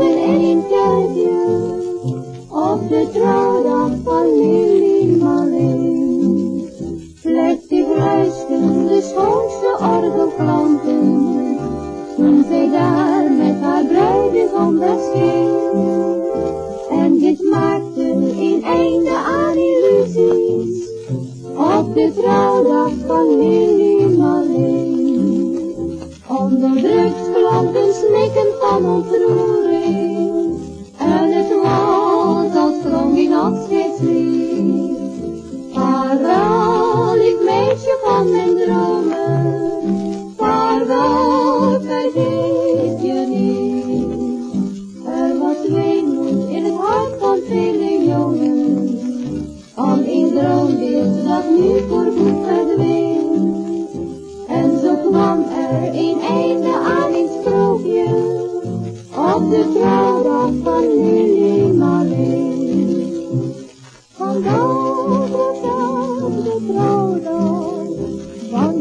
en in kerkje, op de trouwdag van Lili Marleen. die ruisten de schoonste orgelplanten, toen zij daar met haar bruidegom verscheen. En dit maakte een einde aan illusies, op de trouwdag van Lili Marleen. Onderdrukt klonk een snikken van ontroering, en het was als klonk in afscheidslied. Vaarwel, ik meisje van mijn dromen, vaarwel, vergeet je niet. Er was weemoed in het hart van vele jongens, om een droombeeld dat nu voorgoed verdween. Op de trouwdag van Lily Marleen. Vandaag wordt op de trouwdag van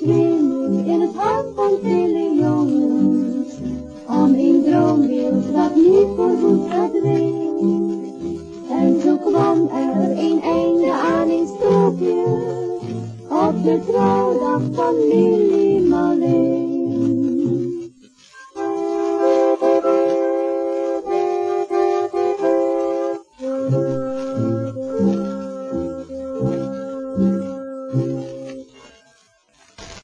Er weemoed in het hart van vele jongens, om een droombeeld dat nu voorgoed verdween. En zo kwam er een einde aan een sprookje, op de trouw